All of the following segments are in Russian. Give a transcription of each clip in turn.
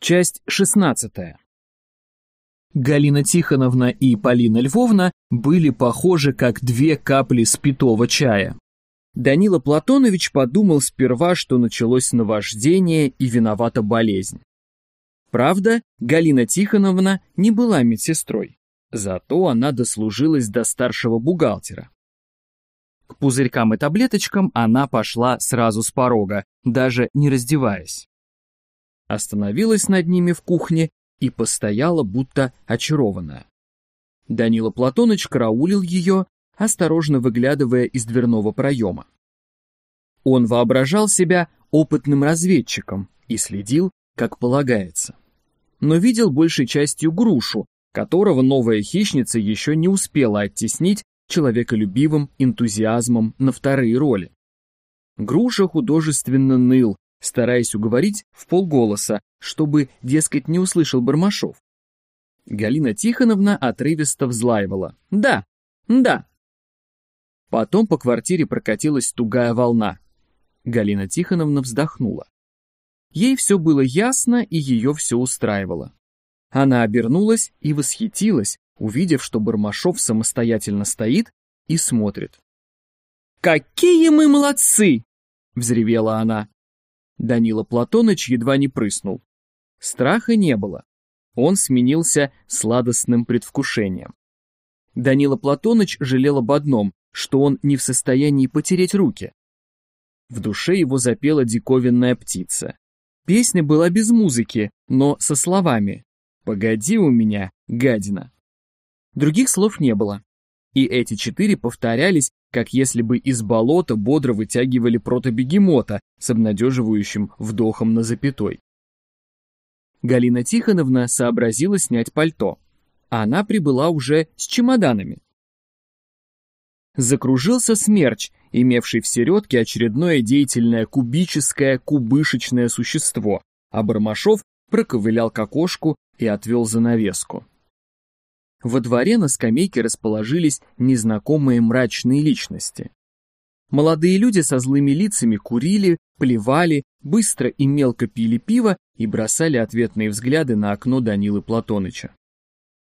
Часть 16. Галина Тихоновна и Полина Львовна были похожи как две капли спитого чая. Данила Платонович подумал сперва, что началось наваждение и виновата болезнь. Правда, Галина Тихоновна не была медсестрой, зато она дослужилась до старшего бухгалтера. К пузырькам и таблеточкам она пошла сразу с порога, даже не раздеваясь остановилась над ними в кухне и постояла, будто очарованная. Данила Платоныч караулил ее, осторожно выглядывая из дверного проема. Он воображал себя опытным разведчиком и следил, как полагается. Но видел большей частью грушу, которого новая хищница еще не успела оттеснить человеколюбивым энтузиазмом на вторые роли. Груша художественно ныл, стараясь уговорить в полголоса, чтобы, дескать, не услышал Бармашов. Галина Тихоновна отрывисто взлаивала. «Да, да». Потом по квартире прокатилась тугая волна. Галина Тихоновна вздохнула. Ей все было ясно, и ее все устраивало. Она обернулась и восхитилась, увидев, что Бармашов самостоятельно стоит и смотрит. «Какие мы молодцы!» — взревела она. Данила Платоныч едва не прыснул. Страха не было. Он сменился сладостным предвкушением. Данила Платоныч жалел об одном, что он не в состоянии потереть руки. В душе его запела диковинная птица. Песня была без музыки, но со словами «Погоди у меня, гадина». Других слов не было. И эти четыре повторялись как если бы из болота бодро вытягивали протобегемота с обнадеживающим вдохом на запятой. Галина Тихоновна сообразила снять пальто. Она прибыла уже с чемоданами. Закружился смерч, имевший в середке очередное деятельное кубическое кубышечное существо, а Бармашов проковылял к окошку и отвел занавеску. Во дворе на скамейке расположились незнакомые мрачные личности. Молодые люди со злыми лицами курили, плевали, быстро и мелко пили пиво и бросали ответные взгляды на окно Данилы Платоныча.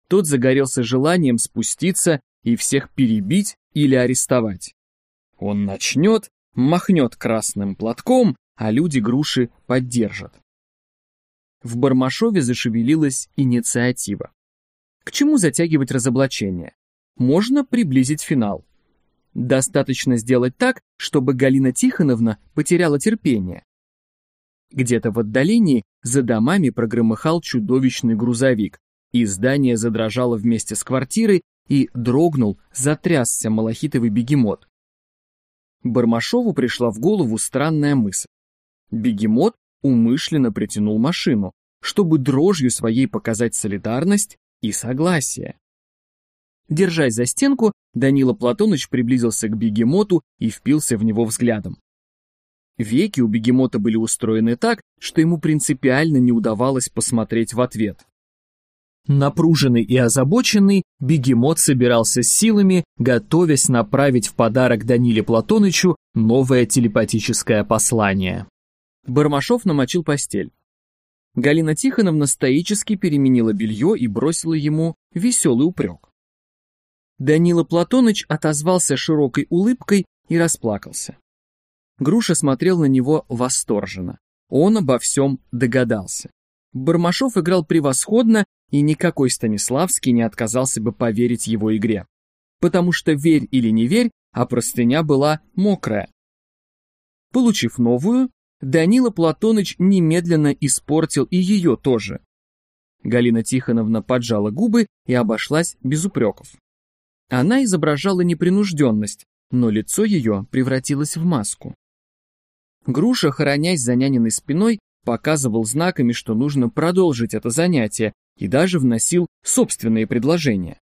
Тот загорелся желанием спуститься и всех перебить или арестовать. Он начнет, махнет красным платком, а люди груши поддержат. В Бармашове зашевелилась инициатива. К чему затягивать разоблачение? Можно приблизить финал. Достаточно сделать так, чтобы Галина Тихоновна потеряла терпение. Где-то в отдалении за домами прогромыхал чудовищный грузовик, и здание задрожало вместе с квартирой и дрогнул, затрясся малахитовый бегемот. Бармашову пришла в голову странная мысль. Бегемот умышленно притянул машину, чтобы дрожью своей показать солидарность и согласие. Держась за стенку, Данила Платоныч приблизился к бегемоту и впился в него взглядом. Веки у бегемота были устроены так, что ему принципиально не удавалось посмотреть в ответ. Напруженный и озабоченный, бегемот собирался силами, готовясь направить в подарок Даниле Платонычу новое телепатическое послание. Бармашов намочил постель. Галина Тихоновна стоически переменила белье и бросила ему веселый упрек. Данила Платоныч отозвался широкой улыбкой и расплакался. Груша смотрел на него восторженно. Он обо всем догадался. Бармашов играл превосходно, и никакой Станиславский не отказался бы поверить его игре. Потому что верь или не верь, а простыня была мокрая. Получив новую, Данила Платоныч немедленно испортил и ее тоже. Галина Тихоновна поджала губы и обошлась без упреков. Она изображала непринужденность, но лицо ее превратилось в маску. Груша, хоронясь за няниной спиной, показывал знаками, что нужно продолжить это занятие, и даже вносил собственные предложения.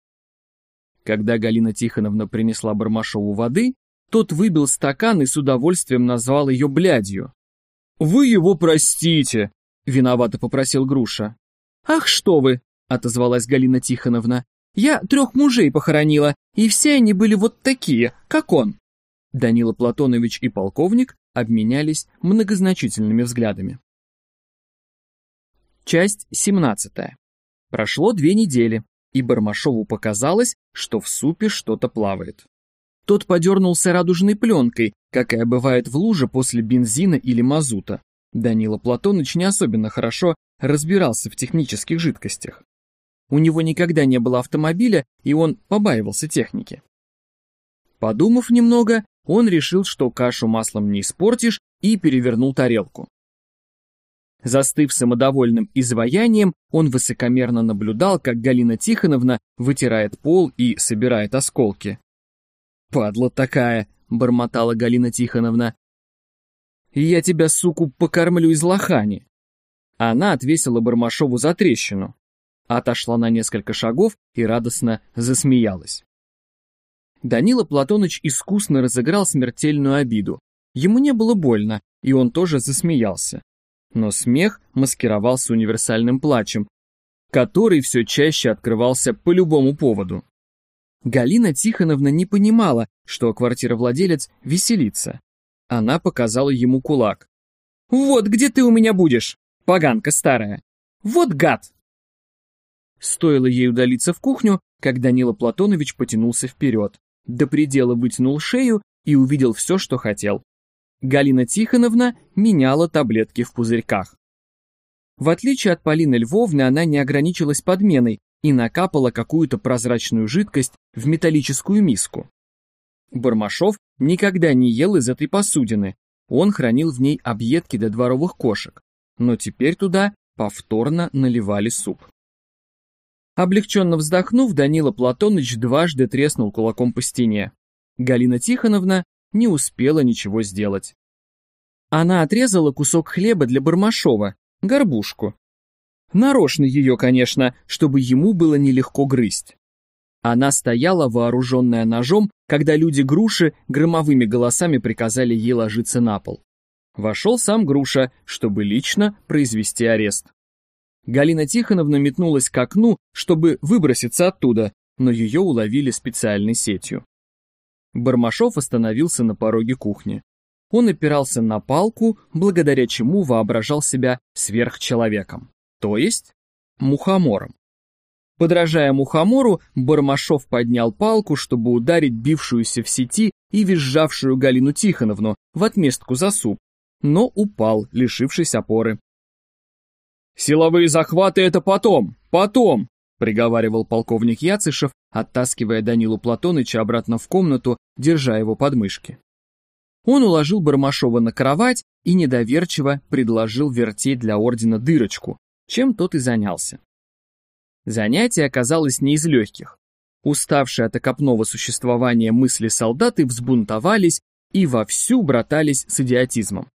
Когда Галина Тихоновна принесла Бармашову воды, тот выбил стакан и с удовольствием назвал ее блядью. «Вы его простите», — виновато попросил Груша. «Ах, что вы!» — отозвалась Галина Тихоновна. «Я трех мужей похоронила, и все они были вот такие, как он». Данила Платонович и полковник обменялись многозначительными взглядами. Часть 17. Прошло две недели, и Бармашову показалось, что в супе что-то плавает. Тот подернулся радужной пленкой, какая бывает в луже после бензина или мазута. Данила Платоныч не особенно хорошо разбирался в технических жидкостях. У него никогда не было автомобиля, и он побаивался техники. Подумав немного, он решил, что кашу маслом не испортишь, и перевернул тарелку. Застыв самодовольным изваянием, он высокомерно наблюдал, как Галина Тихоновна вытирает пол и собирает осколки. «Падла такая!» — бормотала Галина Тихоновна. «Я тебя, суку, покормлю из лохани!» Она отвесила Бармашову за трещину, отошла на несколько шагов и радостно засмеялась. Данила Платоныч искусно разыграл смертельную обиду. Ему не было больно, и он тоже засмеялся. Но смех маскировался универсальным плачем, который все чаще открывался по любому поводу. Галина Тихоновна не понимала, что квартировладелец веселится. Она показала ему кулак. «Вот где ты у меня будешь, поганка старая! Вот гад!» Стоило ей удалиться в кухню, как Данила Платонович потянулся вперед, до предела вытянул шею и увидел все, что хотел. Галина Тихоновна меняла таблетки в пузырьках. В отличие от Полины Львовны, она не ограничилась подменой и накапала какую-то прозрачную жидкость в металлическую миску. Бармашов никогда не ел из этой посудины, он хранил в ней объедки для дворовых кошек, но теперь туда повторно наливали суп. Облегченно вздохнув, Данила Платоныч дважды треснул кулаком по стене. Галина Тихоновна не успела ничего сделать. Она отрезала кусок хлеба для Бармашова, горбушку. Нарочно ее, конечно, чтобы ему было нелегко грызть. Она стояла, вооруженная ножом, когда люди Груши громовыми голосами приказали ей ложиться на пол. Вошел сам Груша, чтобы лично произвести арест. Галина Тихоновна метнулась к окну, чтобы выброситься оттуда, но ее уловили специальной сетью. Бармашов остановился на пороге кухни. Он опирался на палку, благодаря чему воображал себя сверхчеловеком, то есть мухомором. Подражая мухомору, Бармашов поднял палку, чтобы ударить бившуюся в сети и визжавшую Галину Тихоновну в отместку за суп, но упал, лишившись опоры. «Силовые захваты — это потом, потом!» — приговаривал полковник Яцышев, оттаскивая Данилу Платоныча обратно в комнату, держа его под мышки. Он уложил Бармашова на кровать и недоверчиво предложил вертеть для ордена дырочку, чем тот и занялся. Занятие оказалось не из легких. Уставшие от окопного существования мысли солдаты взбунтовались и вовсю братались с идиотизмом.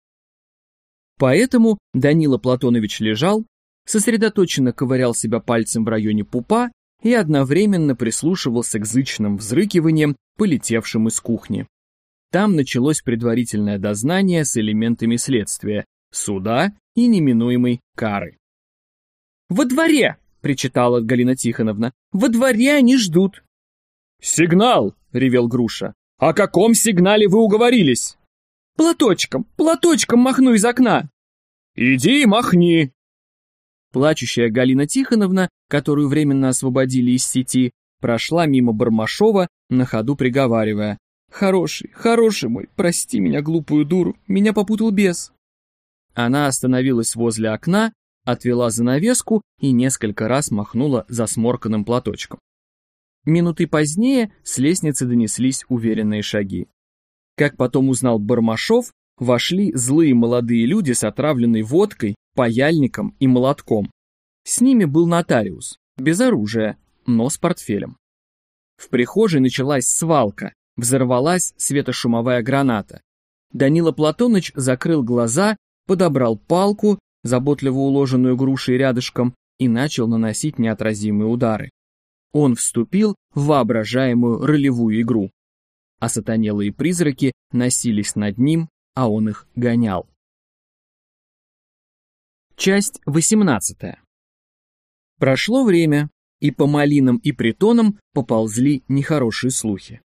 Поэтому Данила Платонович лежал, сосредоточенно ковырял себя пальцем в районе пупа и одновременно прислушивался к зычным взрыкиваниям, полетевшим из кухни. Там началось предварительное дознание с элементами следствия, суда и неминуемой кары. «Во дворе!» — причитала Галина Тихоновна. «Во дворе они ждут!» «Сигнал!» — ревел Груша. «О каком сигнале вы уговорились?» «Платочком, платочком махну из окна!» «Иди махни!» Плачущая Галина Тихоновна, которую временно освободили из сети, прошла мимо Бармашова, на ходу приговаривая. «Хороший, хороший мой, прости меня, глупую дуру, меня попутал бес». Она остановилась возле окна, отвела занавеску и несколько раз махнула засморканным платочком. Минуты позднее с лестницы донеслись уверенные шаги. Как потом узнал Бармашов, вошли злые молодые люди с отравленной водкой, паяльником и молотком. С ними был нотариус, без оружия, но с портфелем. В прихожей началась свалка, взорвалась светошумовая граната. Данила Платоныч закрыл глаза, подобрал палку, заботливо уложенную грушей рядышком, и начал наносить неотразимые удары. Он вступил в воображаемую ролевую игру. А сатанелые призраки носились над ним, а он их гонял. Часть 18. Прошло время, и по малинам и притонам поползли нехорошие слухи.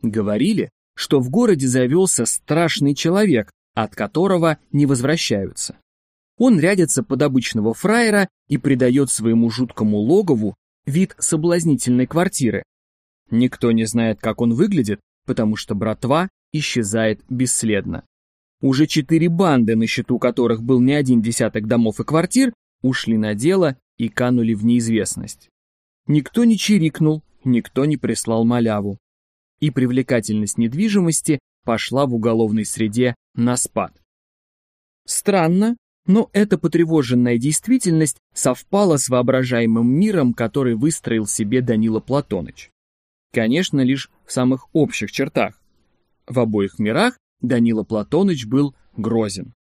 Говорили, что в городе завелся страшный человек, от которого не возвращаются. Он рядится под обычного фраера и придает своему жуткому логову вид соблазнительной квартиры. Никто не знает, как он выглядит, потому что братва исчезает бесследно. Уже четыре банды, на счету которых был не один десяток домов и квартир, ушли на дело и канули в неизвестность. Никто не чирикнул, никто не прислал маляву. И привлекательность недвижимости пошла в уголовной среде на спад. Странно, но эта потревоженная действительность совпала с воображаемым миром, который выстроил себе Данила Платоныч. Конечно, лишь в самых общих чертах. В обоих мирах Данила Платоныч был грозен.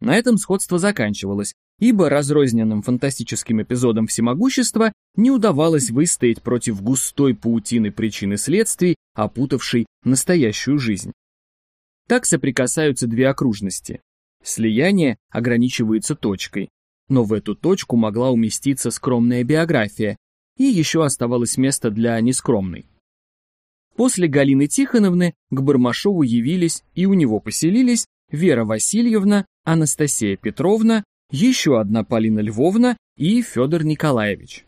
На этом сходство заканчивалось, ибо разрозненным фантастическим эпизодам всемогущества не удавалось выстоять против густой паутины причин и следствий, опутавшей настоящую жизнь. Так соприкасаются две окружности. Слияние ограничивается точкой, но в эту точку могла уместиться скромная биография, и еще оставалось место для нескромной. После Галины Тихоновны к Бармашову явились и у него поселились Вера Васильевна, Анастасия Петровна, еще одна Полина Львовна и Федор Николаевич.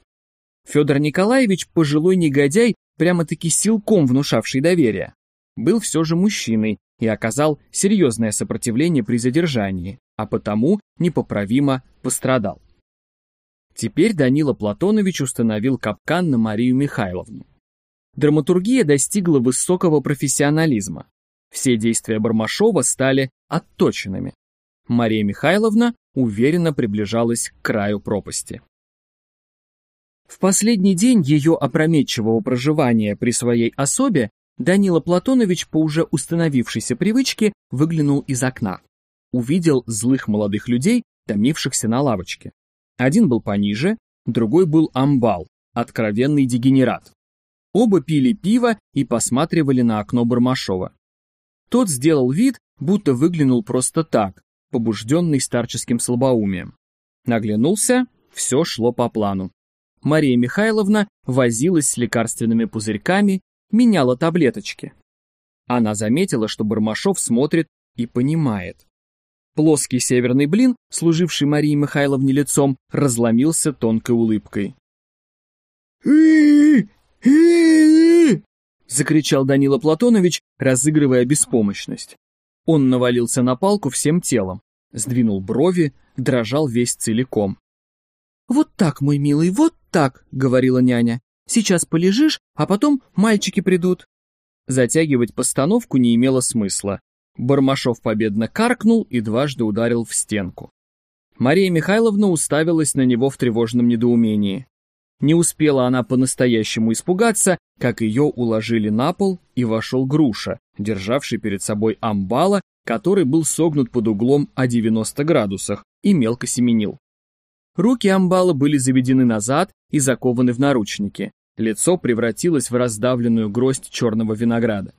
Федор Николаевич, пожилой негодяй, прямо-таки силком внушавший доверие, был все же мужчиной и оказал серьезное сопротивление при задержании, а потому непоправимо пострадал. Теперь Данила Платонович установил капкан на Марию Михайловну драматургия достигла высокого профессионализма. Все действия Бармашова стали отточенными. Мария Михайловна уверенно приближалась к краю пропасти. В последний день ее опрометчивого проживания при своей особе Данила Платонович по уже установившейся привычке выглянул из окна. Увидел злых молодых людей, томившихся на лавочке. Один был пониже, другой был амбал, откровенный дегенерат. Оба пили пиво и посматривали на окно Бармашова. Тот сделал вид, будто выглянул просто так, побужденный старческим слабоумием. Наглянулся, все шло по плану. Мария Михайловна возилась с лекарственными пузырьками, меняла таблеточки. Она заметила, что Бармашов смотрит и понимает. Плоский северный блин, служивший Марии Михайловне лицом, разломился тонкой улыбкой. закричал Данила Платонович, разыгрывая беспомощность. Он навалился на палку всем телом, сдвинул брови, дрожал весь целиком. «Вот так, мой милый, вот так», — говорила няня. «Сейчас полежишь, а потом мальчики придут». Затягивать постановку не имело смысла. Бармашов победно каркнул и дважды ударил в стенку. Мария Михайловна уставилась на него в тревожном недоумении. Не успела она по-настоящему испугаться, как ее уложили на пол, и вошел Груша, державший перед собой амбала, который был согнут под углом о 90 градусах и мелко семенил. Руки амбала были заведены назад и закованы в наручники. Лицо превратилось в раздавленную гроздь черного винограда.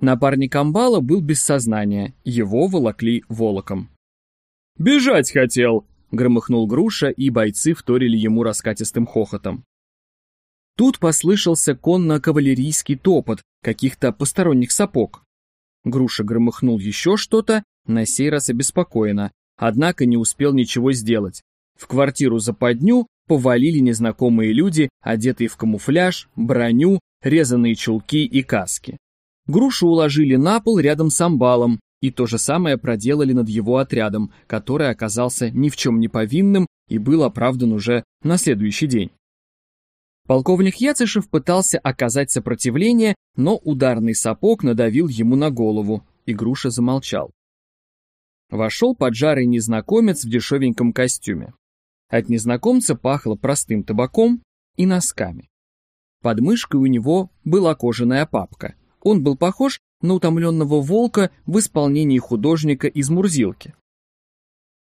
Напарник амбала был без сознания, его волокли волоком. «Бежать хотел!» Громыхнул груша, и бойцы вторили ему раскатистым хохотом. Тут послышался конно-кавалерийский топот каких-то посторонних сапог. Груша громыхнул еще что-то, на сей раз обеспокоенно, однако не успел ничего сделать. В квартиру западню повалили незнакомые люди, одетые в камуфляж, броню, резаные чулки и каски. Грушу уложили на пол рядом с амбалом, и то же самое проделали над его отрядом, который оказался ни в чем не повинным и был оправдан уже на следующий день. Полковник Яцишев пытался оказать сопротивление, но ударный сапог надавил ему на голову, и Груша замолчал. Вошел поджарый незнакомец в дешевеньком костюме. От незнакомца пахло простым табаком и носками. Под мышкой у него была кожаная папка. Он был похож на утомленного волка в исполнении художника из Мурзилки.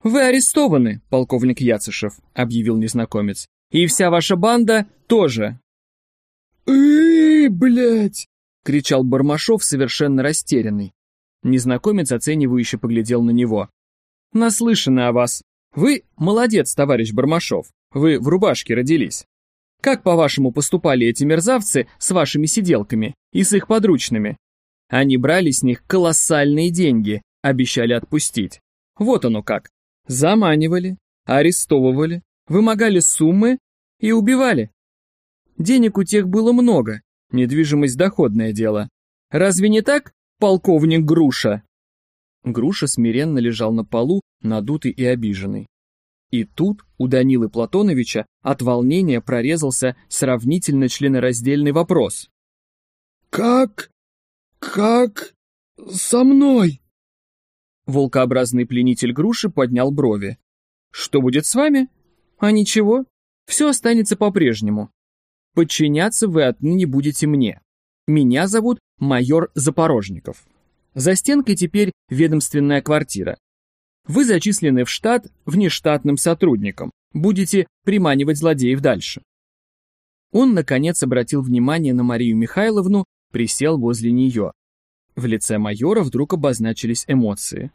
«Вы арестованы, полковник Яцышев», — объявил незнакомец. «И вся ваша банда тоже». «Эй, блядь!» — кричал Бармашов, совершенно растерянный. Незнакомец оценивающе поглядел на него. «Наслышаны о вас. Вы молодец, товарищ Бармашов. Вы в рубашке родились. Как, по-вашему, поступали эти мерзавцы с вашими сиделками и с их подручными? Они брали с них колоссальные деньги, обещали отпустить. Вот оно как. Заманивали, арестовывали, вымогали суммы и убивали. Денег у тех было много, недвижимость доходное дело. Разве не так, полковник Груша?» Груша смиренно лежал на полу, надутый и обиженный. И тут у Данилы Платоновича от волнения прорезался сравнительно членораздельный вопрос. «Как? Как? Со мной?» Волкообразный пленитель груши поднял брови. «Что будет с вами? А ничего, все останется по-прежнему. Подчиняться вы отныне будете мне. Меня зовут майор Запорожников. За стенкой теперь ведомственная квартира. Вы зачислены в штат внештатным сотрудником, будете приманивать злодеев дальше. Он, наконец, обратил внимание на Марию Михайловну, присел возле нее. В лице майора вдруг обозначились эмоции.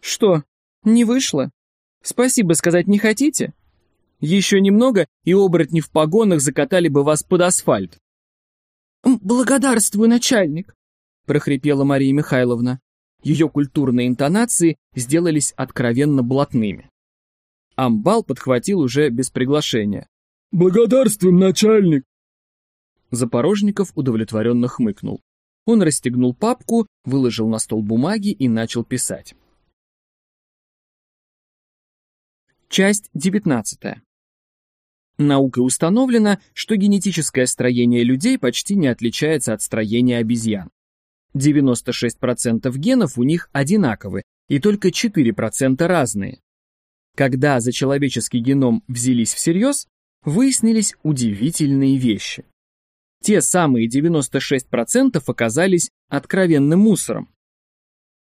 «Что, не вышло? Спасибо сказать не хотите? Еще немного, и оборотни в погонах закатали бы вас под асфальт». «Благодарствую, начальник», — прохрипела Мария Михайловна. Ее культурные интонации сделались откровенно блатными. Амбал подхватил уже без приглашения. «Благодарствуем, начальник!» Запорожников удовлетворенно хмыкнул. Он расстегнул папку, выложил на стол бумаги и начал писать. Часть 19. Наукой установлено, что генетическое строение людей почти не отличается от строения обезьян. 96% генов у них одинаковы, и только 4% разные. Когда за человеческий геном взялись всерьез, выяснились удивительные вещи. Те самые 96% оказались откровенным мусором.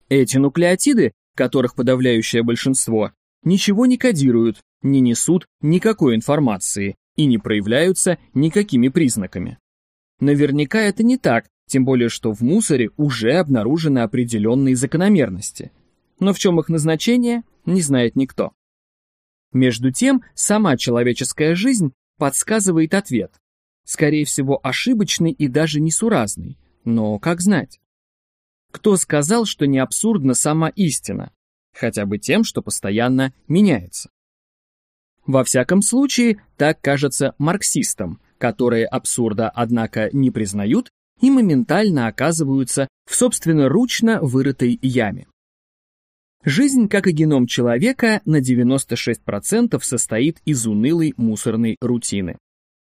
Эти нуклеотиды, которых подавляющее большинство, ничего не кодируют, не несут никакой информации и не проявляются никакими признаками. Наверняка это не так, тем более что в мусоре уже обнаружены определенные закономерности. Но в чем их назначение, не знает никто. Между тем, сама человеческая жизнь подсказывает ответ. Скорее всего, ошибочный и даже несуразный, но как знать? Кто сказал, что не абсурдна сама истина? хотя бы тем, что постоянно меняется. Во всяком случае, так кажется марксистам, которые абсурда, однако, не признают и моментально оказываются в собственноручно вырытой яме. Жизнь, как и геном человека, на 96% состоит из унылой мусорной рутины.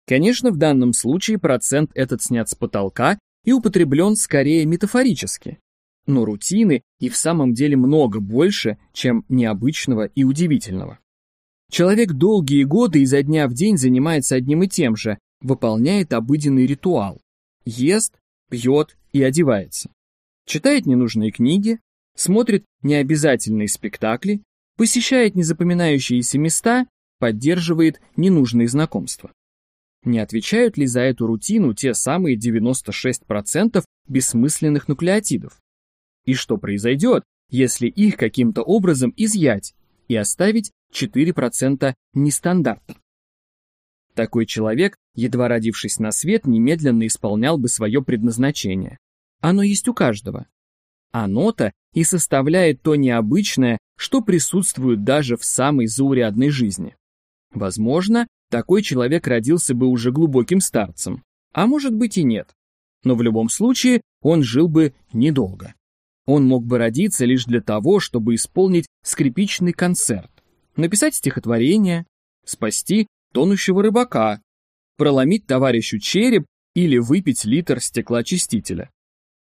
Конечно, в данном случае процент этот снят с потолка и употреблен скорее метафорически, но рутины и в самом деле много больше, чем необычного и удивительного. Человек долгие годы изо дня в день занимается одним и тем же, выполняет обыденный ритуал. Ест, пьет и одевается. Читает ненужные книги, смотрит необязательные спектакли, посещает незапоминающиеся места, поддерживает ненужные знакомства. Не отвечают ли за эту рутину те самые 96% бессмысленных нуклеотидов? И что произойдет, если их каким-то образом изъять и оставить 4% нестандарта? Такой человек, едва родившись на свет, немедленно исполнял бы свое предназначение. Оно есть у каждого. Оно-то и составляет то необычное, что присутствует даже в самой заурядной жизни. Возможно, такой человек родился бы уже глубоким старцем, а может быть и нет. Но в любом случае он жил бы недолго. Он мог бы родиться лишь для того, чтобы исполнить скрипичный концерт, написать стихотворение, спасти тонущего рыбака, проломить товарищу череп или выпить литр стеклоочистителя.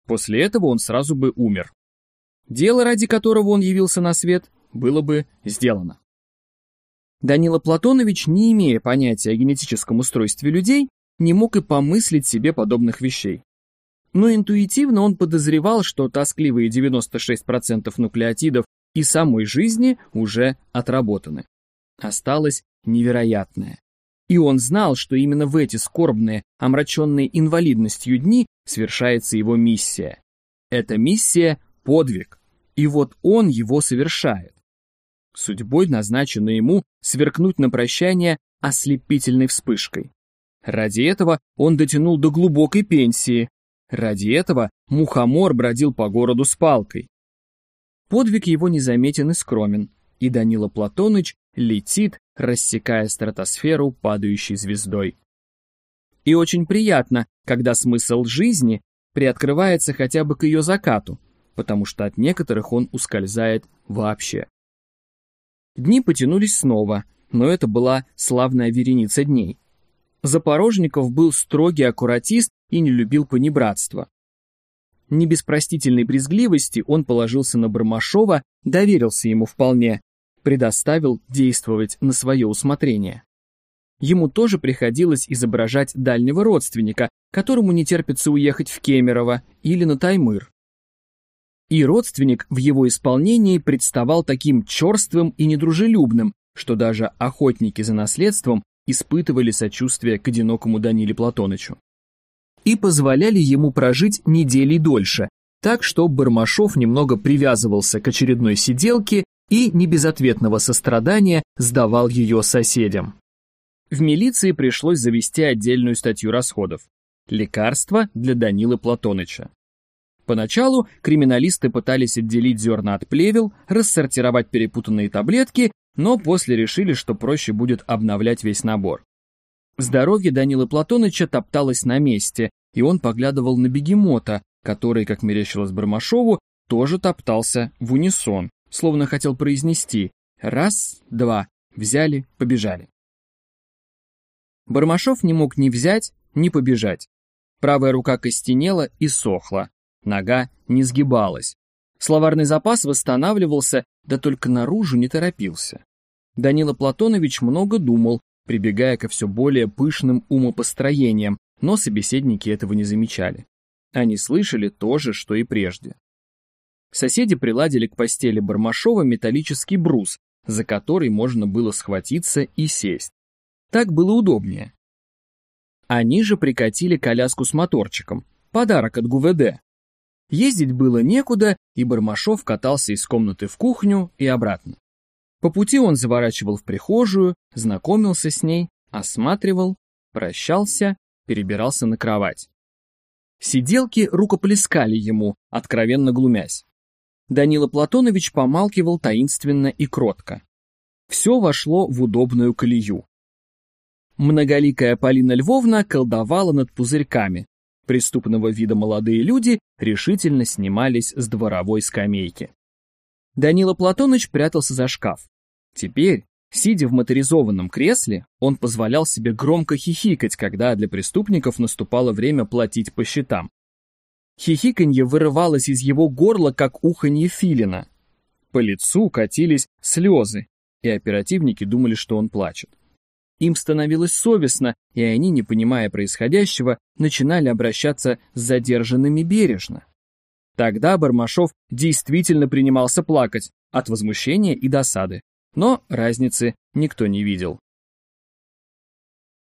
После этого он сразу бы умер. Дело, ради которого он явился на свет, было бы сделано. Данила Платонович, не имея понятия о генетическом устройстве людей, не мог и помыслить себе подобных вещей но интуитивно он подозревал, что тоскливые 96% нуклеотидов и самой жизни уже отработаны. Осталось невероятное. И он знал, что именно в эти скорбные, омраченные инвалидностью дни свершается его миссия. Эта миссия – подвиг, и вот он его совершает. Судьбой назначено ему сверкнуть на прощание ослепительной вспышкой. Ради этого он дотянул до глубокой пенсии, Ради этого мухомор бродил по городу с палкой. Подвиг его незаметен и скромен. и Данила Платоныч летит, рассекая стратосферу падающей звездой. И очень приятно, когда смысл жизни приоткрывается хотя бы к ее закату, потому что от некоторых он ускользает вообще. Дни потянулись снова, но это была славная вереница дней. Запорожников был строгий аккуратист и не любил понебратства. Не без простительной брезгливости он положился на Бармашова, доверился ему вполне, предоставил действовать на свое усмотрение. Ему тоже приходилось изображать дальнего родственника, которому не терпится уехать в Кемерово или на Таймыр. И родственник в его исполнении представал таким черствым и недружелюбным, что даже охотники за наследством испытывали сочувствие к одинокому Даниле Платонычу. И позволяли ему прожить недели дольше, так что Бармашов немного привязывался к очередной сиделке и не без ответного сострадания сдавал ее соседям. В милиции пришлось завести отдельную статью расходов. Лекарства для Данилы Платоныча. Поначалу криминалисты пытались отделить зерна от плевел, рассортировать перепутанные таблетки, но после решили, что проще будет обновлять весь набор. Здоровье Данилы Платоныча топталось на месте, и он поглядывал на бегемота, который, как мерещилось Бармашову, тоже топтался в унисон, словно хотел произнести «раз, два, взяли, побежали». Бармашов не мог ни взять, ни побежать. Правая рука костенела и сохла, нога не сгибалась. Словарный запас восстанавливался, да только наружу не торопился. Данила Платонович много думал, прибегая ко все более пышным умопостроениям, но собеседники этого не замечали. Они слышали то же, что и прежде. Соседи приладили к постели Бармашова металлический брус, за который можно было схватиться и сесть. Так было удобнее. Они же прикатили коляску с моторчиком, подарок от ГУВД. Ездить было некуда, и Бармашов катался из комнаты в кухню и обратно. По пути он заворачивал в прихожую, знакомился с ней, осматривал, прощался, перебирался на кровать. Сиделки рукоплескали ему, откровенно глумясь. Данила Платонович помалкивал таинственно и кротко. Все вошло в удобную колею. Многоликая Полина Львовна колдовала над пузырьками. Преступного вида молодые люди решительно снимались с дворовой скамейки. Данила Платоныч прятался за шкаф. Теперь, сидя в моторизованном кресле, он позволял себе громко хихикать, когда для преступников наступало время платить по счетам. Хихиканье вырывалось из его горла, как уханье филина. По лицу катились слезы, и оперативники думали, что он плачет. Им становилось совестно, и они, не понимая происходящего, начинали обращаться с задержанными бережно. Тогда Бармашов действительно принимался плакать от возмущения и досады, но разницы никто не видел.